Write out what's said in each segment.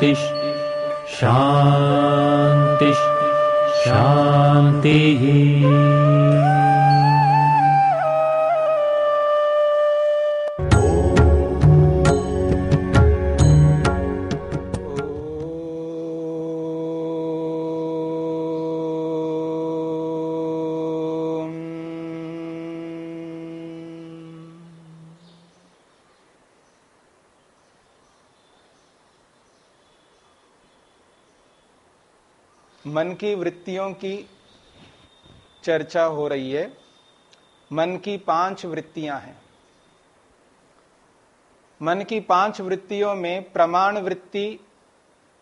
शान्तिः शांति। शान्तिः की वृत्तियों की चर्चा हो रही है। मन की पाँच वृत्तियाँ हैं। मन की पाँच वृत्तियों में प्रमाण वृत्ति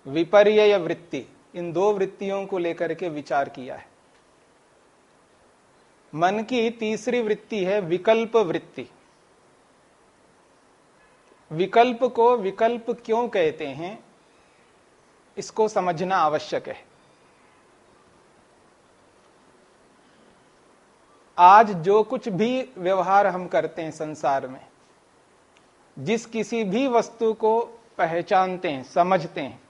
विपर्य वृत्ति, इन दो वृत्तियों को लेकर के विचार किया है। मन की तीसरी वृत्ति है विकल्प वृत्ति। विकल्प को विकल्प क्यों कहते हैं, इसको समझना आवश्यक है। आज जो कुछ भी व्यवहार हम करते हैं संसार में, जिस किसी भी वस्तु को पहचानते हैं, समझते हैं,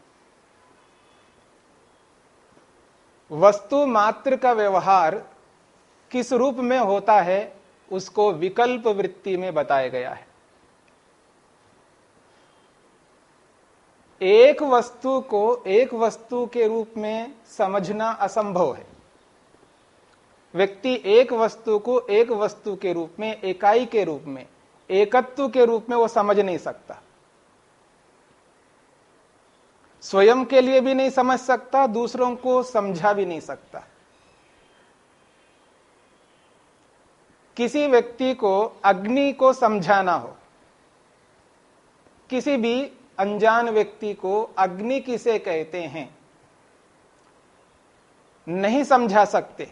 वस्तु मात्र का व्यवहार किस रूप में होता है, उसको विकल्प वृत्ति में बताया गया है। एक वस्तु को एक वस्तु के रूप में समझना असंभव है। व्यक्ति एक वस्तु को एक वस्तु के रूप में इकाई के रूप में, एकत्व के रूप में वो समझ नहीं सकता। स्वयं के लिए भी नहीं समझ सकता, दूसरों को समझा भी नहीं सकता। किसी व्यक्ति को अग्नि को समझाना हो, किसी भी अनजान व्यक्ति को अग्नि किसे कहते हैं, नहीं समझा सकते।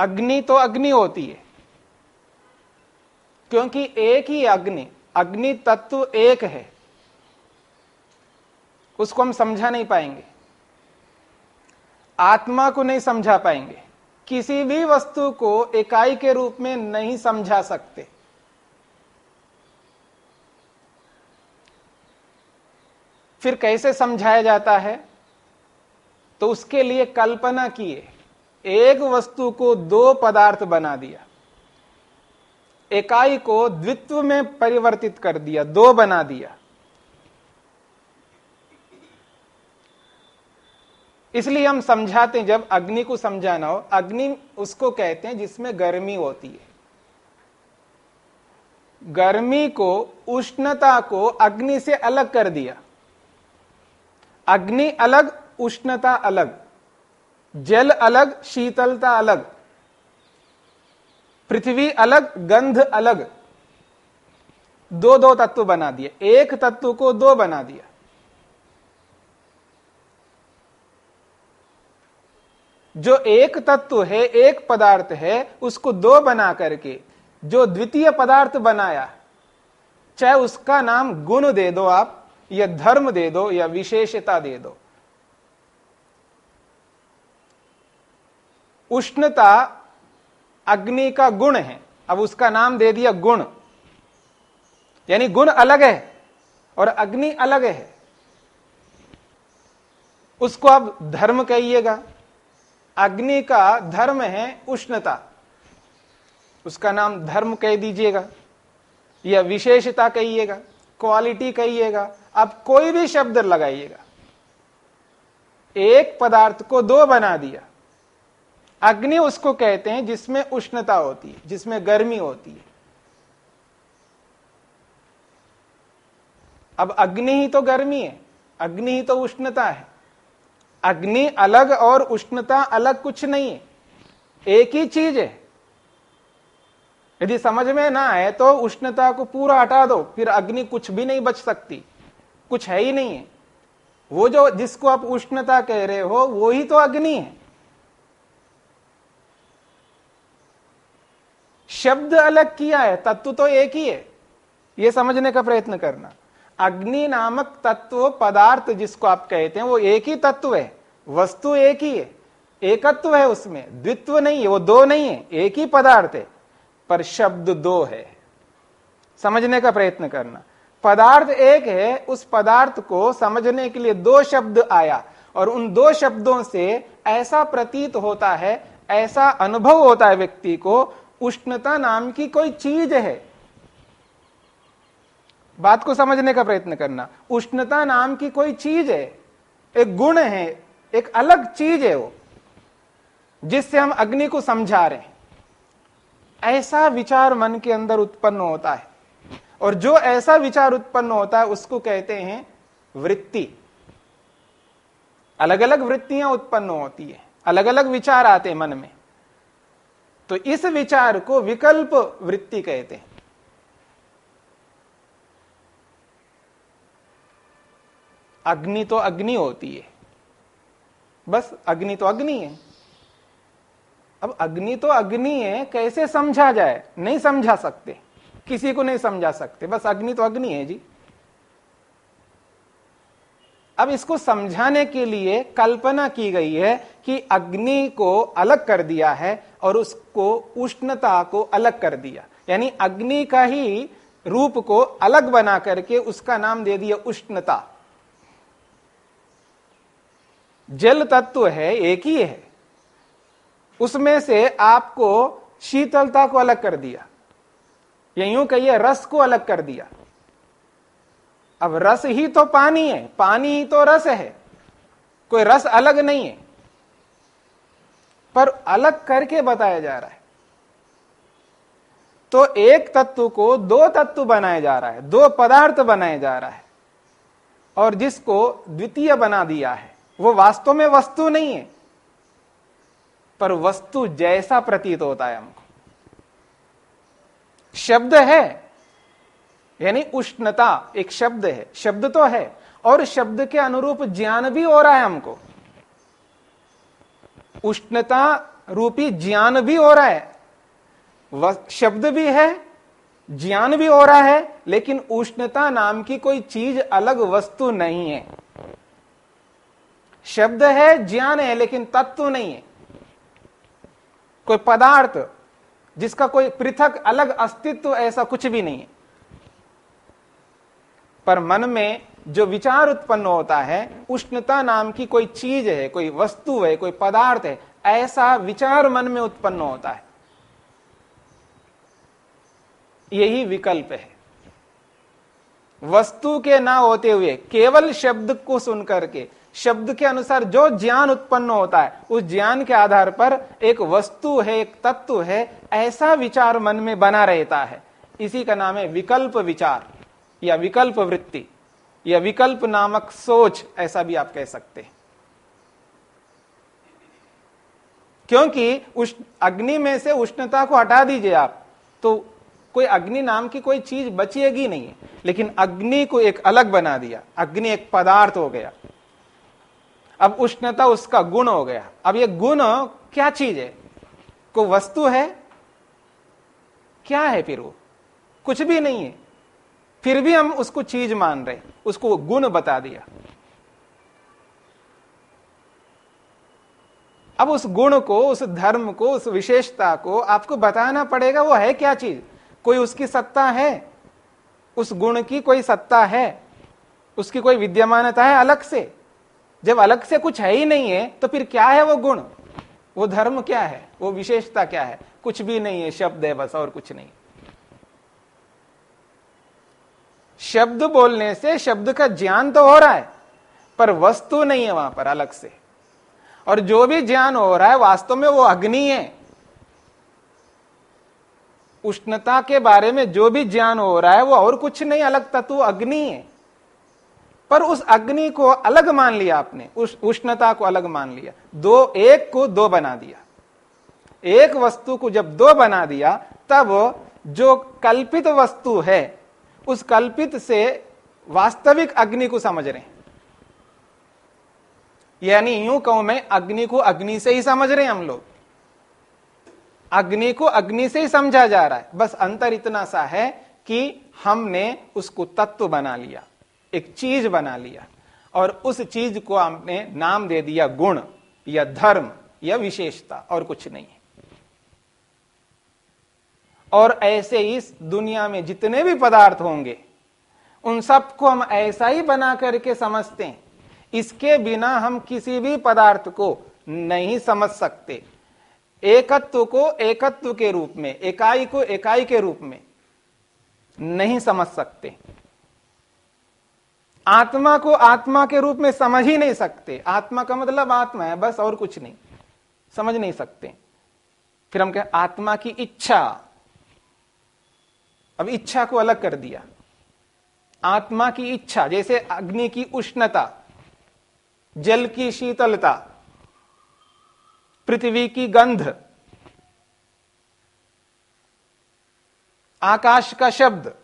अग्नि तो अग्नि होती है। क्योंकि एक ही अग्नि अग्नि तत्व एक है। उसको हम समझा नहीं पाएँगे। आत्मा को नहीं समझा पाएँगे। किसी भी वस्तु को इकाई के रूप में नहीं समझा सकते। फिर कैसे समझाया जाता है? तो उसके लिए कल्पना किए। एक वस्तु को दो पदार्थ बना दिया। इकाई को द्वित्व में परिवर्तित कर दिया, दो बना दिया। इसलिए हम समझाते हैं, जब अग्नि को समझाना हो, अग्नि उसको कहते हैं जिसमें गर्मी होती है। गर्मी को, उष्णता को अग्नि से अलग कर दिया। अग्नि अलग, उष्णता अलग। जल अलग, शीतलता अलग, पृथ्वी अलग, गंध अलग दो दो तत्व बना दिए। एक तत्व को दो बना दिया। जो एक तत्व है, एक पदार्थ है, उसको दो बना करके, जो द्वितीय पदार्थ बनाया, चाहे उसका नाम गुण दे दो आप, या धर्म दे दो, या विशेषता दे दो उष्णता अग्नि का गुण है। अब उसका नाम दे दिया गुण। यानी गुण अलग है और अग्नि अलग है। उसको अब धर्म कहिएगा। अग्नि का धर्म है उष्णता। उसका नाम धर्म कह दीजिएगा। या विशेषता कहिएगा। क्वालिटी कहिएगा। आप कोई भी शब्द लगाइएगा। एक पदार्थ को दो बना दिया। अग्नि उसको कहते हैं जिसमें उष्णता होती है, जिसमें गर्मी होती है। अब अग्नि ही तो गर्मी है, अग्नि ही तो उष्णता है। अग्नि अलग और उष्णता अलग कुछ नहीं है, एक ही चीज़ है। यदि समझ में ना आए तो उष्णता को पूरा हटा दो, फिर अग्नि कुछ भी नहीं बच सकती, कुछ है ही नहीं है। वो जो जिसको आप उष्णता कह रहे हो, वो ही तो अग्नि है। शब्द अलग किया है, तत्व तो एक ही है। ये समझने का प्रयत्न करना। अग्नि नामक तत्व, पदार्थ जिसको आप कहते हैं, वो एक ही तत्व है। वस्तु एक ही है। एकत्व है उसमें। द्वित्व नहीं है, वो दो नहीं है। एक ही पदार्थ है। पर शब्द दो है। समझने का प्रयत्न करना। पदार्थ एक है, उस पदार्थ को समझने के लिए दो शब्द आया। और उन दो शब्दों से ऐसा प्रतीत होता है, ऐसा अनुभव होता है व्यक्ति को उष्णता नाम की कोई चीज़ है। बात को समझने का प्रयत्न करना। उष्णता नाम की कोई चीज़ है, एक गुण है, एक अलग चीज़ है वो, जिससे हम अग्नि को समझा रहे ऐसा विचार मन के अंदर उत्पन्न होता है। और जो ऐसा विचार उत्पन्न होता है, उसको कहते हैं वृत्ति। अलग अलग वृत्तियाँ उत्पन्न होती है। अलग अलग विचार आते हैं मन में। तो इस विचार को विकल्प वृत्ति कहते हैं। अग्नि तो अग्नि होती है। बस अग्नि तो अग्नि है। अब अग्नि तो अग्नि है, कैसे समझा जाए? नहीं समझा सकते। किसी को नहीं समझा सकते। बस अग्नि तो अग्नि है जी। अब इसको समझाने के लिए कल्पना की गई है कि अग्नि को अलग कर दिया है और उसको उष्णता को अलग कर दिया। यानी अग्नि का ही रूप को अलग बना करके उसका नाम दे दिया उष्णता। जल तत्व है, एक ही है। उसमें से आपको शीतलता को अलग कर दिया। या यूँ कहिए, रस को अलग कर दिया। अब रस ही तो पानी है, पानी ही तो रस है। कोई रस अलग नहीं है। पर अलग करके बताया जा रहा है। तो एक तत्व को दो तत्व बनाया जा रहा है, दो पदार्थ बनाया जा रहा है, और जिसको द्वितीय बना दिया है। वो वास्तव में वस्तु नहीं है, पर वस्तु जैसा प्रतीत होता है हमको। शब्द है यानी उष्णता एक शब्द है, शब्द तो है, और शब्द के अनुरूप ज्ञान भी हो रहा है हमको। उष्णता रूपी ज्ञान भी हो रहा है शब्द भी है, ज्ञान भी हो रहा है, लेकिन उष्णता नाम की कोई चीज़ अलग वस्तु नहीं है। शब्द है, ज्ञान है, लेकिन तत्व नहीं है। कोई पदार्थ जिसका कोई पृथक अलग अस्तित्व ऐसा कुछ भी नहीं है। पर मन में जो विचार उत्पन्न होता है, उष्णता नाम की कोई चीज़ है, कोई वस्तु है, कोई पदार्थ है, ऐसा विचार मन में उत्पन्न होता है। यही विकल्प है। वस्तु के ना होते हुए, केवल शब्द को सुनकर के शब्द के अनुसार जो ज्ञान उत्पन्न होता है, उस ज्ञान के आधार पर एक वस्तु है, एक तत्व है, ऐसा विचार मन में बना रहता है। इसी का नाम है विकल्प विचार। या विकल्प वृत्ति, या विकल्प नामक सोच, ऐसा भी आप कह सकते हैं। क्योंकि उस अग्नि में से उष्णता को हटा दीजिए आप तो कोई अग्नि नाम की कोई चीज़ बचेगी नहीं। है लेकिन अग्नि को एक अलग बना दिया। अग्नि एक पदार्थ हो गया। अब उष्णता उसका गुण हो गया। अब ये गुण क्या चीज़ है? को वस्तु है? क्या है फिर वो? कुछ भी नहीं है। फिर भी हम उसको चीज़ मान रहे, उसको गुण बता दिया। अब उस गुण को, उस धर्म को, उस विशेषता को आपको बताना पड़ेगा, वो है क्या चीज़? कोई उसकी सत्ता है? उस गुण की कोई सत्ता है? उसकी कोई विद्यमानता है अलग से? जब अलग से कुछ है ही नहीं है तो फिर क्या है वो गुण? वो धर्म क्या है? वो विशेषता क्या है? कुछ भी नहीं है, शब्द है, बस और कुछ नहीं शब्द बोलने से शब्द का ज्ञान तो हो रहा है, पर वस्तु नहीं है वहाँ पर अलग से। और जो भी ज्ञान हो रहा है, वास्तव में वो अग्नि है। उष्णता के बारे में जो भी ज्ञान हो रहा है, वो और कुछ नहीं, अलग तत्व अग्नि है। पर उस अग्नि को अलग मान लिया आपने, उस उष्णता को अलग मान लिया। दो, एक को दो बना दिया। एक वस्तु को जब दो बना दिया, तब जो कल्पित वस्तु है उस कल्पित से वास्तविक अग्नि को समझ रहे हैं। यानी यूँ कहूँ मैं, अग्नि को अग्नि से ही समझ रहे हैं हम लोग। अग्नि को अग्नि से ही समझा जा रहा है। बस अंतर इतना सा है कि हमने उसको तत्व बना लिया, एक चीज़ बना लिया, और उस चीज़ को हमने नाम दे दिया गुण या धर्म या विशेषता, और कुछ नहीं। है और ऐसे इस दुनिया में जितने भी पदार्थ होंगे, उन सबको हम ऐसा ही बना करके समझते हैं। इसके बिना हम किसी भी पदार्थ को नहीं समझ सकते। एकत्व को एकत्व के रूप में इकाई को इकाई के रूप में नहीं समझ सकते। आत्मा को आत्मा के रूप में समझ ही नहीं सकते। आत्मा का मतलब आत्मा है, बस और कुछ नहीं। समझ नहीं सकते। फिर हम कहें, आत्मा की इच्छा। अब इच्छा को अलग कर दिया। आत्मा की इच्छा, जैसे अग्नि की उष्णता, जल की शीतलता, पृथ्वी की गंध, आकाश का शब्द,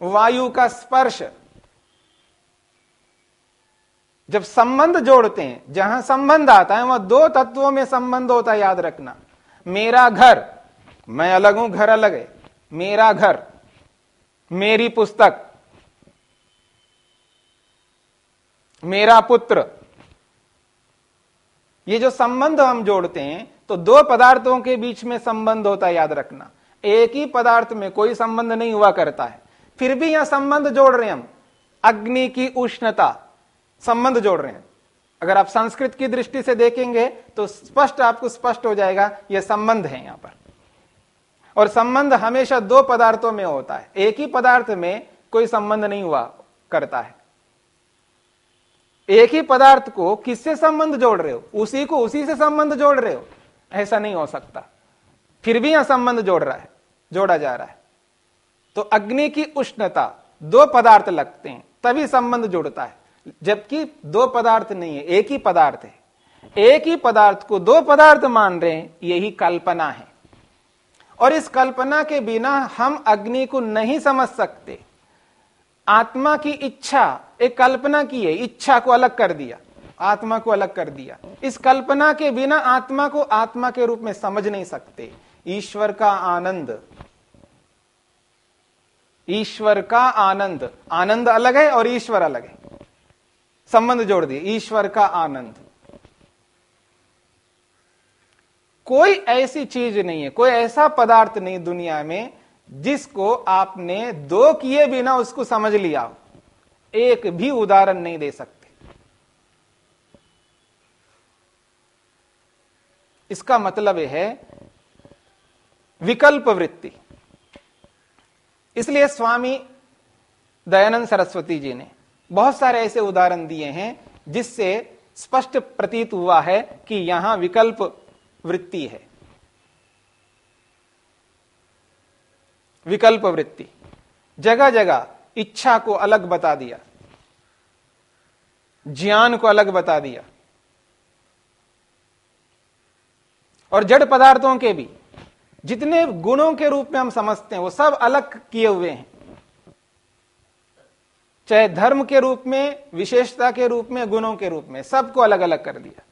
वायु का स्पर्श। जब संबंध जोड़ते हैं, जहाँ संबंध आता है, वहाँ दो तत्वों में संबंध होता है, याद रखना। मेरा घर, मैं अलग हूँ, घर अलग है। मेरा घर, मेरी पुस्तक, मेरा पुत्र। ये जो संबंध हम जोड़ते हैं तो दो पदार्थों के बीच में संबंध होता है, याद रखना। एक ही पदार्थ में कोई संबंध नहीं हुआ करता है। फिर भी यहाँ संबंध जोड़ रहे हैं हम। अग्नि की उष्णता, संबंध जोड़ रहे हैं। अगर आप संस्कृत की दृष्टि से देखेंगे तो स्पष्ट आपको स्पष्ट हो जाएगा यह संबंध है यहाँ पर। और संबंध हमेशा दो पदार्थों में होता है। एक ही पदार्थ में कोई संबंध नहीं हुआ, करता है। एक ही पदार्थ को किससे संबंध जोड़ रहे हो? उसी को उसी से संबंध जोड़ रहे हो? ऐसा नहीं हो सकता। फिर भी यहाँ संबंध जोड़ रहा है, जोड़ा जा रहा है। तो अग्नि की उष्णता, दो पदार्थ लगते हैं, तभी संबंध जुड़ता है। जबकि दो पदार्थ नहीं है, एक ही पदार्थ है। एक ही पदार्थ को दो पदार्थ मान रहे हैं, यही कल्पना है। और इस कल्पना के बिना हम अग्नि को नहीं समझ सकते। आत्मा की इच्छा, एक कल्पना की है, इच्छा को अलग कर दिया, आत्मा को अलग कर दिया। इस कल्पना के बिना आत्मा को आत्मा के रूप में समझ नहीं सकते। ईश्वर का आनंद। ईश्वर का आनंद। आनंद अलग है और ईश्वर अलग है। संबंध जोड़ दिए। ईश्वर का आनंद। कोई ऐसी चीज़ नहीं है, कोई ऐसा पदार्थ नहीं दुनिया में जिसको आपने दो किए बिना उसको समझ लिया एक भी उदाहरण नहीं दे सकते। इसका मतलब यह है विकल्प वृत्ति। इसलिए स्वामी दयानंद सरस्वती जी ने बहुत सारे ऐसे उदाहरण दिए हैं जिससे स्पष्ट प्रतीत हुआ है कि यहाँ विकल्प वृत्ति है। विकल्प वृत्ति। जगह जगह इच्छा को अलग बता दिया। ज्ञान को अलग बता दिया। और जड़ पदार्थों के भी, जितने गुणों के रूप में हम समझते हैं, वो सब अलग किए हुए हैं। चाहे धर्म के रूप में, विशेषता के रूप में, गुणों के रूप में, सबको अलग अलग कर दिया।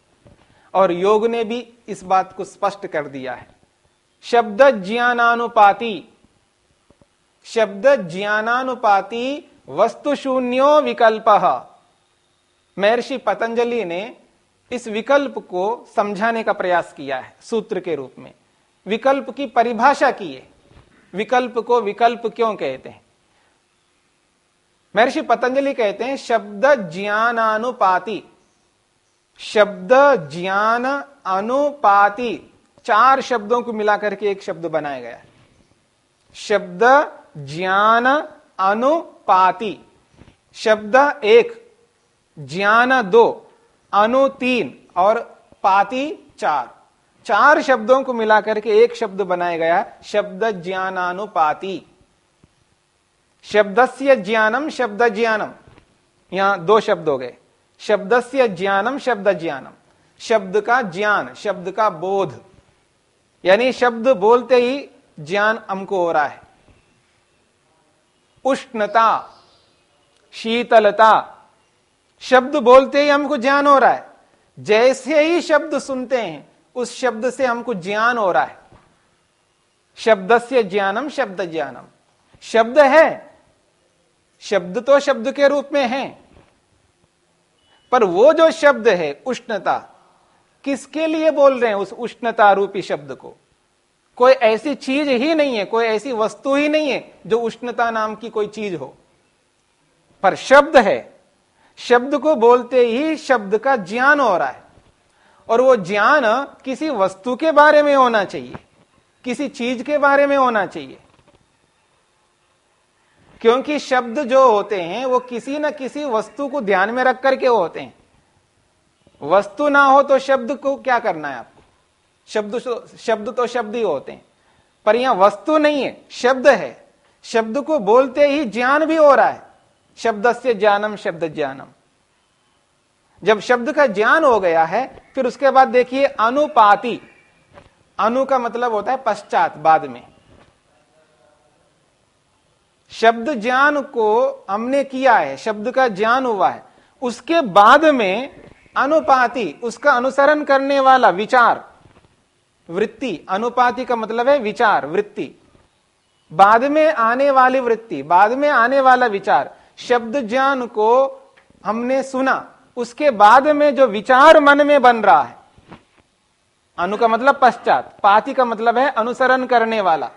और योग ने भी इस बात को स्पष्ट कर दिया है। शब्द ज्ञानानुपाति शब्द ज्ञानानुपाति वस्तु शून्यो विकल्प। महर्षि पतंजलि ने इस विकल्प को समझाने का प्रयास किया है, सूत्र के रूप में। विकल्प की परिभाषा की है। विकल्प को विकल्प क्यों कहते हैं? महर्षि पतंजलि कहते हैं, शब्द ज्ञानानुपाति शब्द ज्ञान अनुपाति, चार शब्दों को मिलाकर के एक शब्द बनाया गया शब्द ज्ञान अनुपाति, शब्द एक, ज्ञान दो, अनु तीन और पाति चार। चार शब्दों को मिलाकर के एक शब्द बनाया गया शब्द ज्ञानानुपाति। शब्दस्य ज्ञानम, शब्द ज्ञानम। यहाँ दो शब्द हो गए। शब्दस्य ज्ञानम शब्द ज्ञानम शब्द का ज्ञान, शब्द का बोध। यानी शब्द बोलते ही ज्ञान हमको हो रहा है। उष्णता, शीतलता, शब्द बोलते ही हमको ज्ञान हो रहा है। जैसे ही शब्द सुनते हैं, उस शब्द से हमको ज्ञान हो रहा है। शब्द से ज्ञानम शब्द ज्ञानम शब्द है, शब्द तो शब्द के रूप में है। पर वो जो शब्द है, उष्णता, किसके लिए बोल रहे हैं उस उष्णता रूपी शब्द को? कोई ऐसी चीज़ ही नहीं है, कोई ऐसी वस्तु ही नहीं है जो उष्णता नाम की कोई चीज़ हो। पर शब्द है। शब्द को बोलते ही शब्द का ज्ञान हो रहा है। और वो ज्ञान किसी वस्तु के बारे में होना चाहिए, किसी चीज़ के बारे में होना चाहिए। क्योंकि शब्द जो होते हैं, वो किसी न किसी वस्तु को ध्यान में रख करके होते हैं। वस्तु ना हो तो शब्द को क्या करना है आपको? शब्द शब्द तो शब्द ही होते हैं। पर यहाँ वस्तु नहीं है, शब्द है। शब्द को बोलते ही ज्ञान भी हो रहा है। शब्द से ज्ञानम, शब्द ज्ञानम। जब शब्द का ज्ञान हो गया है, फिर उसके बाद देखिए अनुपाति। अनु का मतलब होता है पश्चात, बाद में। शब्द ज्ञान को हमने किया है, शब्द का ज्ञान हुआ है। उसके बाद में अनुपाति, उसका अनुसरण करने वाला विचार, वृत्ति, अनुपाति का मतलब है विचार, वृत्ति। बाद में आने वाली वृत्ति, बाद में आने वाला विचार, शब्द ज्ञान को हमने सुना। उसके बाद में जो विचार मन में बन रहा है, अनु का मतलब पश्चात, पाति का मतलब है अनुसरण करने वाला।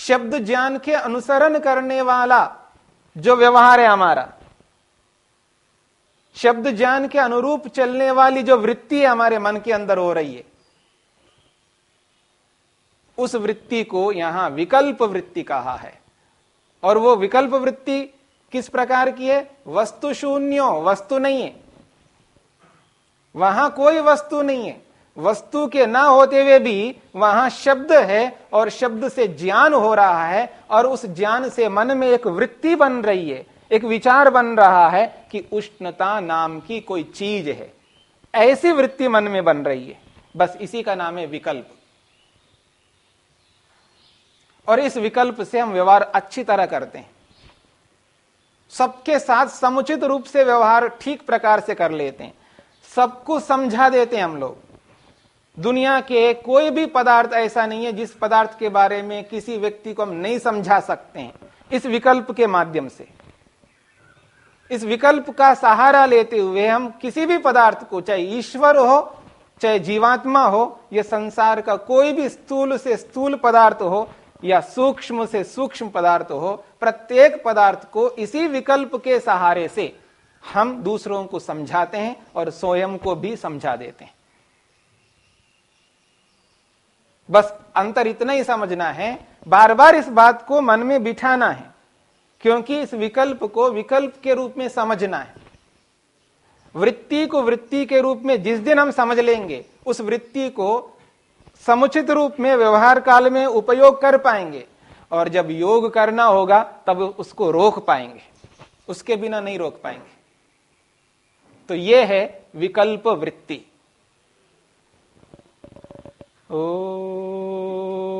शब्द ज्ञान के अनुसरण करने वाला जो व्यवहार है हमारा, शब्द ज्ञान के अनुरूप चलने वाली जो वृत्ति है हमारे मन के अंदर हो रही है, उस वृत्ति को यहाँ विकल्प वृत्ति कहा है। और वो विकल्प वृत्ति किस प्रकार की है? वस्तु शून्यो, वस्तु नहीं है। वहाँ कोई वस्तु नहीं है। वस्तु के ना होते हुए भी वहाँ शब्द है और शब्द से ज्ञान हो रहा है और उस ज्ञान से मन में एक वृत्ति बन रही है, एक विचार बन रहा है कि उष्णता नाम की कोई चीज़ है। ऐसी वृत्ति मन में बन रही है। बस इसी का नाम है विकल्प। और इस विकल्प से हम व्यवहार अच्छी तरह करते हैं। सबके साथ समुचित रूप से व्यवहार ठीक प्रकार से कर लेते हैं। सबको समझा देते हैं हम लोग। दुनिया के कोई भी पदार्थ ऐसा नहीं है जिस पदार्थ के बारे में किसी व्यक्ति को हम नहीं समझा सकते हैं, इस विकल्प के माध्यम से। इस विकल्प का सहारा लेते हुए हम किसी भी पदार्थ को, चाहे ईश्वर हो, चाहे जीवात्मा हो, या संसार का कोई भी स्थूल से स्थूल पदार्थ हो, या सूक्ष्म से सूक्ष्म पदार्थ हो, प्रत्येक पदार्थ को इसी विकल्प के सहारे से हम दूसरों को समझाते हैं और स्वयं को भी समझा देते हैं। बस अंतर इतना ही समझना है बार बार इस बात को मन में बिठाना है, क्योंकि इस विकल्प को विकल्प के रूप में समझना है। वृत्ति को वृत्ति के रूप में जिस दिन हम समझ लेंगे, उस वृत्ति को समुचित रूप में व्यवहार काल में उपयोग कर पाएँगे, और जब योग करना होगा, तब उसको रोक पाएँगे, उसके बिना नहीं रोक पाएँगे। तो यह है विकल्प वृत्ति। Oh.